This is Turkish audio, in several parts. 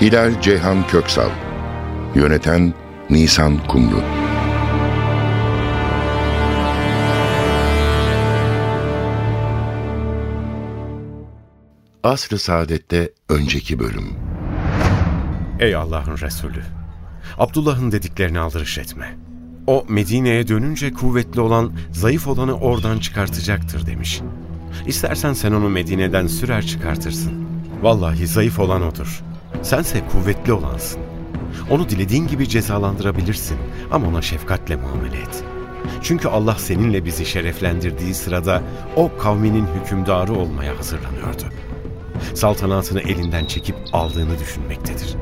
Hilal Ceyhan Köksal Yöneten Nisan Kumru Asr-ı Saadet'te önceki bölüm Ey Allah'ın Resulü! Abdullah'ın dediklerini aldırış etme. O Medine'ye dönünce kuvvetli olan, zayıf olanı oradan çıkartacaktır demiş. İstersen sen onu Medine'den sürer çıkartırsın. Vallahi zayıf olan odur. Sense kuvvetli olansın. Onu dilediğin gibi cezalandırabilirsin ama ona şefkatle muamele et. Çünkü Allah seninle bizi şereflendirdiği sırada o kavminin hükümdarı olmaya hazırlanıyordu. Saltanatını elinden çekip aldığını düşünmektedir.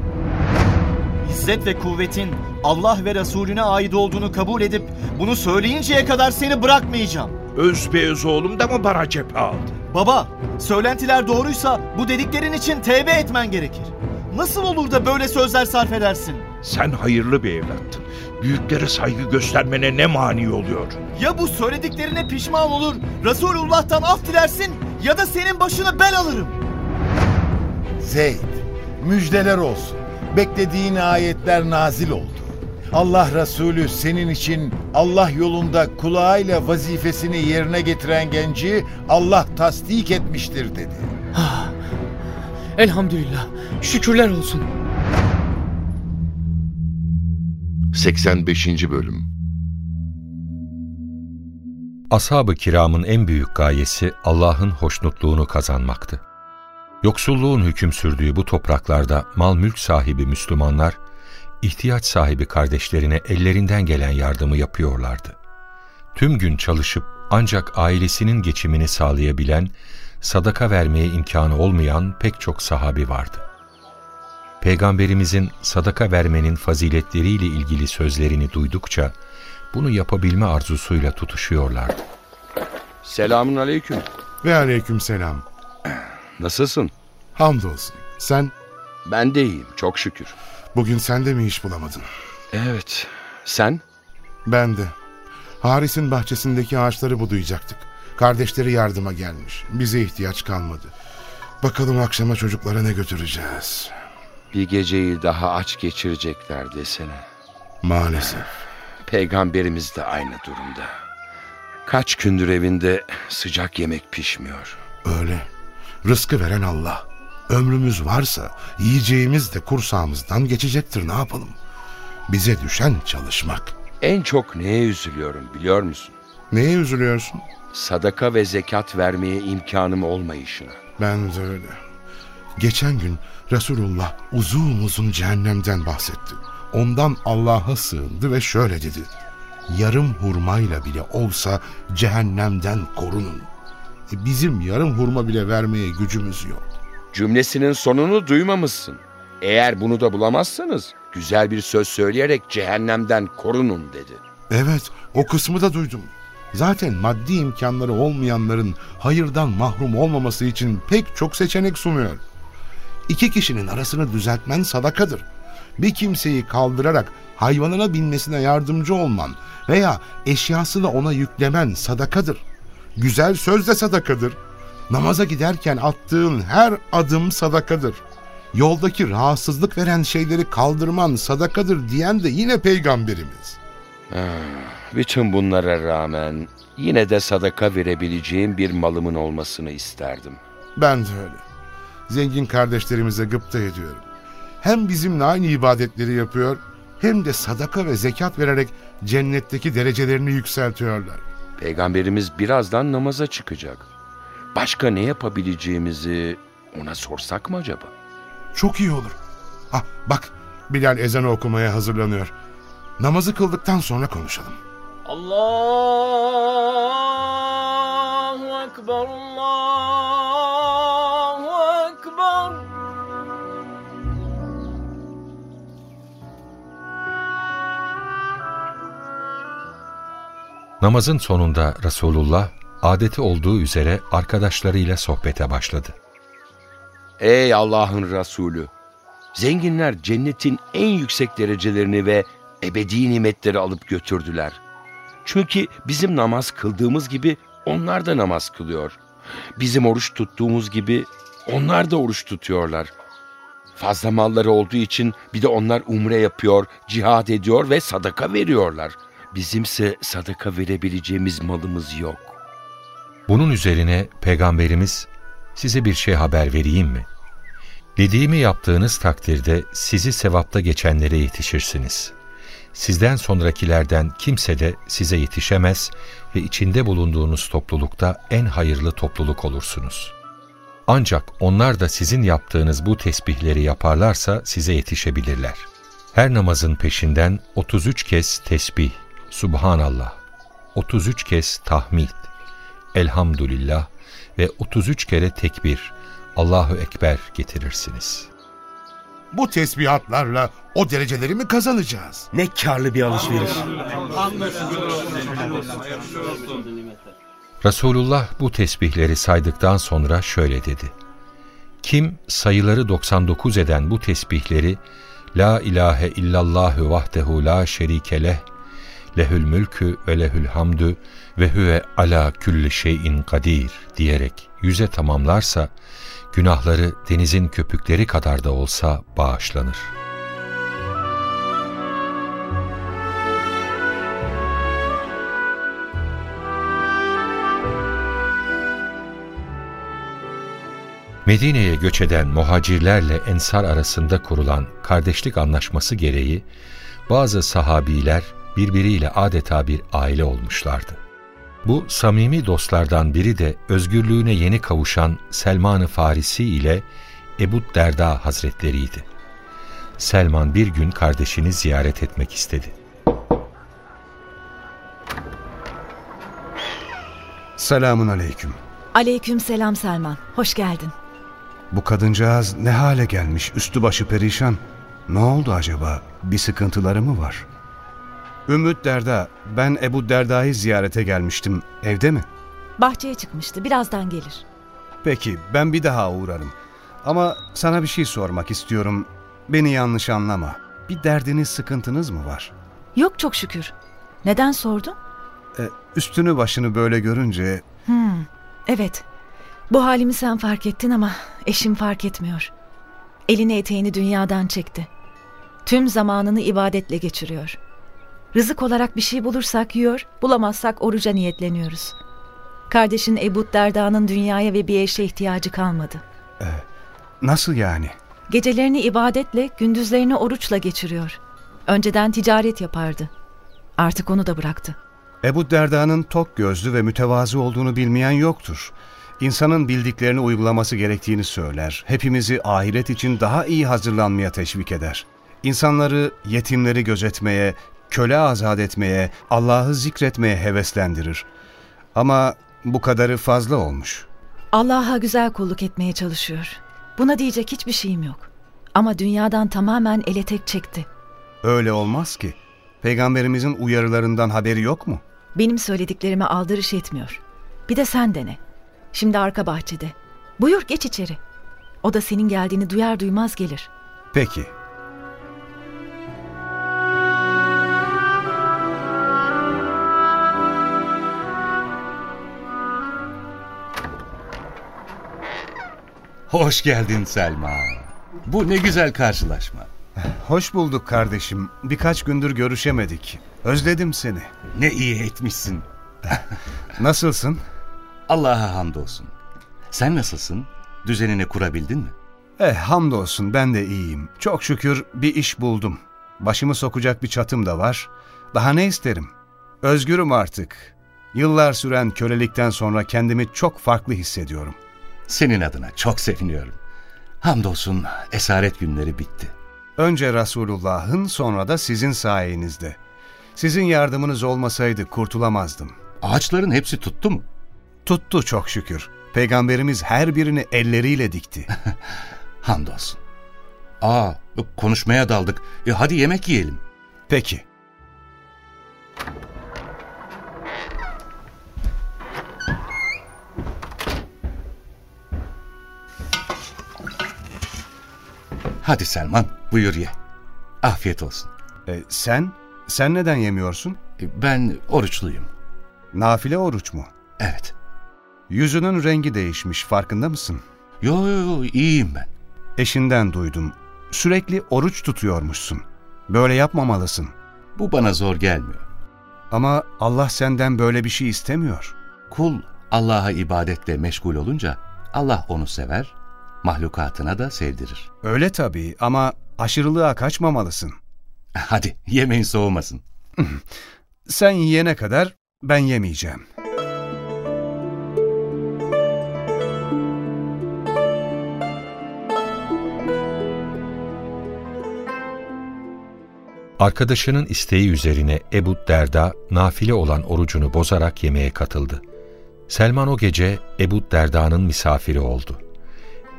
İzzet ve kuvvetin Allah ve Resulüne ait olduğunu kabul edip bunu söyleyinceye kadar seni bırakmayacağım. Özbeöz oğlum da mı bana cephe aldı? Baba, söylentiler doğruysa bu dediklerin için tevbe etmen gerekir. Nasıl olur da böyle sözler sarf edersin? Sen hayırlı bir evlattın. Büyüklere saygı göstermene ne mani oluyor? Ya bu söylediklerine pişman olur, Resulullah'tan af dilersin ya da senin başına bel alırım. Zeyd, müjdeler olsun. Beklediğin ayetler nazil oldu. Allah Resulü senin için Allah yolunda kulağıyla vazifesini yerine getiren genci Allah tasdik etmiştir dedi. Elhamdülillah. Şükürler olsun. 85. Bölüm Ashab-ı kiramın en büyük gayesi Allah'ın hoşnutluğunu kazanmaktı. Yoksulluğun hüküm sürdüğü bu topraklarda mal mülk sahibi Müslümanlar, ihtiyaç sahibi kardeşlerine ellerinden gelen yardımı yapıyorlardı. Tüm gün çalışıp ancak ailesinin geçimini sağlayabilen, sadaka vermeye imkanı olmayan pek çok sahabi vardı. Peygamberimizin sadaka vermenin faziletleriyle ilgili sözlerini duydukça, bunu yapabilme arzusuyla tutuşuyorlardı. Selamun aleyküm. Ve aleyküm selam. Nasılsın? Hamdolsun. Sen Ben de iyiyim, çok şükür. bugün sen de mi iş bulamadın? Evet. Sen? Ben de. Haris'in bahçesindeki ağaçları budayacaktık. Kardeşleri yardıma gelmiş. Bize ihtiyaç kalmadı. Bakalım akşama çocuklara ne götüreceğiz. Bir geceyi daha aç geçirecekler desene. Maalesef. Peygamberimiz de aynı durumda. Kaç gündür evinde sıcak yemek pişmiyor. Öyle. Rızkı veren Allah. Ömrümüz varsa yiyeceğimiz de kursağımızdan geçecektir ne yapalım. Bize düşen çalışmak. En çok neye üzülüyorum biliyor musun? Neye üzülüyorsun? Sadaka ve zekat vermeye imkanım olmayışına. Ben de öyle. Geçen gün Resulullah uzun uzun cehennemden bahsetti. Ondan Allah'a sığındı ve şöyle dedi. Yarım hurmayla bile olsa cehennemden korunun. E, Bizim yarım hurma bile vermeye gücümüz yok. Cümlesinin sonunu duymamışsın. Eğer bunu da bulamazsanız güzel bir söz söyleyerek cehennemden korunun dedi. Evet, o kısmı da duydum. Zaten maddi imkanları olmayanların hayırdan mahrum olmaması için pek çok seçenek sunuyor. İki kişinin arasını düzeltmen sadakadır. Bir kimseyi kaldırarak hayvanına binmesine yardımcı olman veya eşyasını ona yüklemen sadakadır. Güzel söz de sadakadır. Namaza giderken attığın her adım sadakadır. Yoldaki rahatsızlık veren şeyleri kaldırman sadakadır diyen de yine peygamberimiz. Bütün bunlara rağmen yine de sadaka verebileceğim bir malımın olmasını isterdim. Ben de öyle. Zengin kardeşlerimize gıpta ediyorum. Hem bizimle aynı ibadetleri yapıyor hem de sadaka ve zekat vererek cennetteki derecelerini yükseltiyorlar. Peygamberimiz birazdan namaza çıkacak. Başka ne yapabileceğimizi ona sorsak mı acaba? Çok iyi olur. Ah bak Bilal ezanı okumaya hazırlanıyor. Namazı kıldıktan sonra konuşalım. Allahu Ekber, Allahu Ekber. Namazın sonunda Resulullah adeti olduğu üzere arkadaşlarıyla sohbete başladı. Ey Allah'ın Resulü! Zenginler cennetin en yüksek derecelerini ve ebedi nimetleri alıp götürdüler. Çünkü bizim namaz kıldığımız gibi onlar da namaz kılıyor. Bizim oruç tuttuğumuz gibi onlar da oruç tutuyorlar. Fazla malları olduğu için bir de onlar umre yapıyor, cihad ediyor ve sadaka veriyorlar. Bizimse sadaka verebileceğimiz malımız yok. Bunun üzerine Peygamberimiz size bir şey haber vereyim mi? Dediğimi yaptığınız takdirde sizi sevapta geçenlere yetişirsiniz. Sizden sonrakilerden kimse de size yetişemez ve içinde bulunduğunuz toplulukta en hayırlı topluluk olursunuz. Ancak onlar da sizin yaptığınız bu tesbihleri yaparlarsa size yetişebilirler. Her namazın peşinden 33 kez tesbih, Subhanallah, 33 kez tahmid, Elhamdülillah ve 33 kere tekbir, Allahu Ekber getirirsiniz. Bu tesbihatlarla o dereceleri mi kazanacağız? Ne karlı bir alışveriş. Resulullah bu tesbihleri saydıktan sonra şöyle dedi. Kim sayıları 99 eden bu tesbihleri La ilahe illallahü vahdehu la şerike leh, lehül mülkü ve lehül hamdü ve huve ala külli şeyin kadir diyerek yüze tamamlarsa, günahları denizin köpükleri kadar da olsa bağışlanır. Medine'ye göç eden muhacirlerle ensar arasında kurulan kardeşlik anlaşması gereği bazı sahabiler birbiriyle adeta bir aile olmuşlardı. Bu samimi dostlardan biri de özgürlüğüne yeni kavuşan Selman-ı Farisi ile Ebu Derda Hazretleriydi. Selman bir gün kardeşini ziyaret etmek istedi. Selamun aleyküm. Aleyküm selam Selman. Hoş geldin. Bu kadıncağız ne hale gelmiş, üstü başı perişan. Ne oldu acaba? Bir sıkıntıları mı var? Ümmüt Derda, ben Ebu Derda'yı ziyarete gelmiştim. Evde mi? Bahçeye çıkmıştı. Birazdan gelir. Peki, ben bir daha uğrarım. Ama sana bir şey sormak istiyorum. Beni yanlış anlama. Bir derdiniz, sıkıntınız mı var? Yok çok şükür. Neden sordun? Ee, üstünü başını böyle görünce... Hmm, evet. Bu halimi sen fark ettin ama eşim fark etmiyor. Elini eteğini dünyadan çekti. Tüm zamanını ibadetle geçiriyor. Rızık olarak bir şey bulursak yiyor, bulamazsak oruca niyetleniyoruz. Kardeşin Ebu Derda'nın dünyaya ve bir eşe ihtiyacı kalmadı. Ee, nasıl yani? Gecelerini ibadetle, gündüzlerini oruçla geçiriyor. Önceden ticaret yapardı. Artık onu da bıraktı. Ebu Derda'nın tok gözlü ve mütevazı olduğunu bilmeyen yoktur. İnsanın bildiklerini uygulaması gerektiğini söyler. Hepimizi ahiret için daha iyi hazırlanmaya teşvik eder. İnsanları, yetimleri gözetmeye, köle azat etmeye, Allah'ı zikretmeye heveslendirir. Ama bu kadarı fazla olmuş. Allah'a güzel kulluk etmeye çalışıyor. Buna diyecek hiçbir şeyim yok. Ama dünyadan tamamen ele tek çekti. Öyle olmaz ki. Peygamberimizin uyarılarından haberi yok mu? Benim söylediklerime aldırış etmiyor. Bir de sen dene. Şimdi arka bahçede. Buyur geç içeri. O da senin geldiğini duyar duymaz gelir. Peki. Hoş geldin Selma. Bu ne güzel karşılaşma. Hoş bulduk kardeşim. Birkaç gündür görüşemedik. Özledim seni. Ne iyi etmişsin. Nasılsın? Allah'a hamdolsun. Sen nasılsın? Düzenini kurabildin mi? Eh hamdolsun ben de iyiyim. Çok şükür bir iş buldum. Başımı sokacak bir çatım da var. Daha ne isterim? Özgürüm artık. Yıllar süren kölelikten sonra kendimi çok farklı hissediyorum. Senin adına çok seviniyorum. Hamdolsun esaret günleri bitti. Önce Resulullah'ın sonra da sizin sayenizde. Sizin yardımınız olmasaydı kurtulamazdım. Ağaçların hepsi tuttu mu? Tuttu çok şükür. Peygamberimiz her birini elleriyle dikti. Hamdolsun. Aa, konuşmaya daldık. E, hadi yemek yiyelim. Peki. Hadi Selman buyur ye. Afiyet olsun. E, sen? Sen neden yemiyorsun? E, ben oruçluyum. Nafile oruç mu? Evet. Yüzünün rengi değişmiş farkında mısın? Yo yo yo iyiyim ben. Eşinden duydum. Sürekli oruç tutuyormuşsun. Böyle yapmamalısın. Bu bana zor gelmiyor. Ama Allah senden böyle bir şey istemiyor. Kul Allah'a ibadetle meşgul olunca Allah onu sever, mahlukatına da sevdirir. Öyle tabii ama aşırılığa kaçmamalısın. Hadi yemeğin soğumasın. Sen yiyene kadar ben yemeyeceğim. Arkadaşının isteği üzerine Ebu Derda nafile olan orucunu bozarak yemeğe katıldı. Selman o gece Ebu Derda'nın misafiri oldu.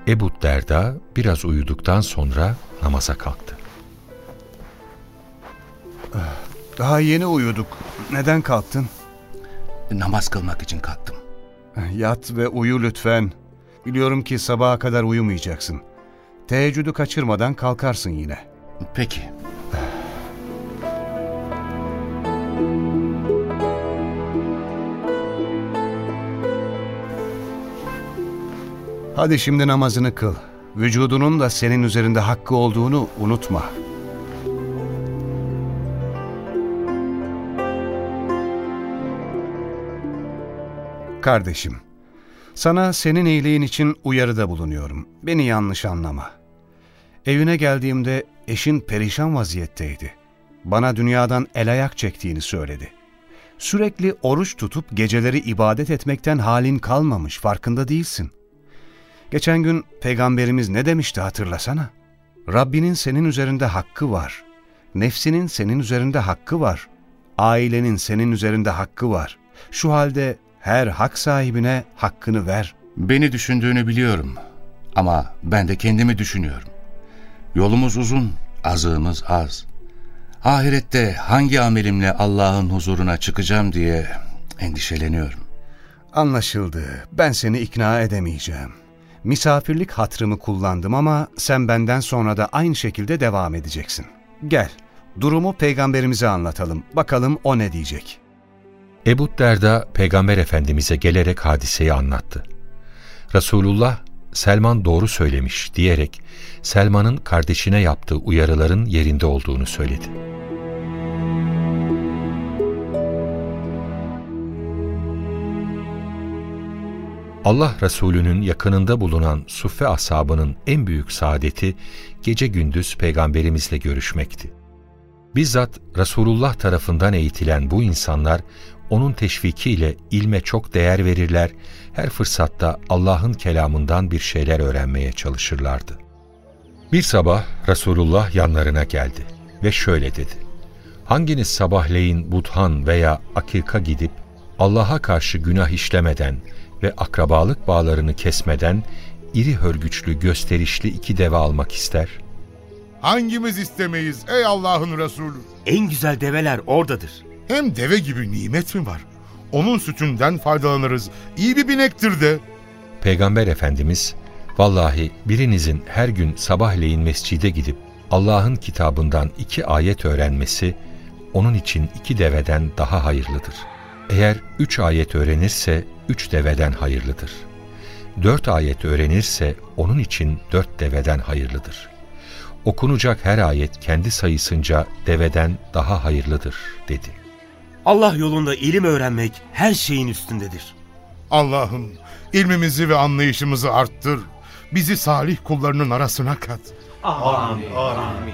Ebu Derda biraz uyuduktan sonra namaza kalktı. Daha yeni uyuduk. Neden kalktın? Namaz kılmak için kalktım. Yat ve uyu lütfen. Biliyorum ki sabaha kadar uyumayacaksın. Teheccüdü kaçırmadan kalkarsın yine. Peki. Hadi şimdi namazını kıl. Vücudunun da senin üzerinde hakkı olduğunu unutma. Kardeşim, sana senin iyiliğin için uyarıda bulunuyorum. Beni yanlış anlama. Evine geldiğimde eşin perişan vaziyetteydi. Bana dünyadan el ayak çektiğini söyledi. Sürekli oruç tutup geceleri ibadet etmekten halin kalmamış, farkında değilsin. Geçen gün peygamberimiz ne demişti hatırlasana. Rabbinin senin üzerinde hakkı var. Nefsinin senin üzerinde hakkı var. Ailenin senin üzerinde hakkı var. Şu halde her hak sahibine hakkını ver. Beni düşündüğünü biliyorum. Ama ben de kendimi düşünüyorum. Yolumuz uzun, azığımız az. Ahirette hangi amelimle Allah'ın huzuruna çıkacağım diye endişeleniyorum. Anlaşıldı. Ben seni ikna edemeyeceğim. Misafirlik hatrımı kullandım ama sen benden sonra da aynı şekilde devam edeceksin. Gel, durumu peygamberimize anlatalım. Bakalım o ne diyecek. Ebu Derda peygamber efendimize gelerek hadiseyi anlattı. Resulullah Selman doğru söylemiş diyerek Selman'ın kardeşine yaptığı uyarıların yerinde olduğunu söyledi. Allah Resulü'nün yakınında bulunan Suffe ashabının en büyük saadeti gece gündüz peygamberimizle görüşmekti. Bizzat Resulullah tarafından eğitilen bu insanlar onun teşvikiyle ilme çok değer verirler, her fırsatta Allah'ın kelamından bir şeyler öğrenmeye çalışırlardı. Bir sabah Resulullah yanlarına geldi ve şöyle dedi. Hanginiz sabahleyin buthan veya akika gidip Allah'a karşı günah işlemeden ve akrabalık bağlarını kesmeden iri hörgüçlü gösterişli iki deve almak ister? Hangimiz istemeyiz ey Allah'ın Resulü? En güzel develer oradadır. Hem deve gibi nimet mi var? Onun sütünden faydalanırız. İyi bir binektir de. Peygamber Efendimiz, vallahi birinizin her gün sabahleyin mescide gidip Allah'ın kitabından iki ayet öğrenmesi, onun için iki deveden daha hayırlıdır. Eğer üç ayet öğrenirse üç deveden hayırlıdır. Dört ayet öğrenirse onun için dört deveden hayırlıdır. Okunacak her ayet kendi sayısınca deveden daha hayırlıdır, dedi. Allah yolunda ilim öğrenmek her şeyin üstündedir. Allah'ım ilmimizi ve anlayışımızı arttır. Bizi salih kullarının arasına kat. Amin. Amin. Amin.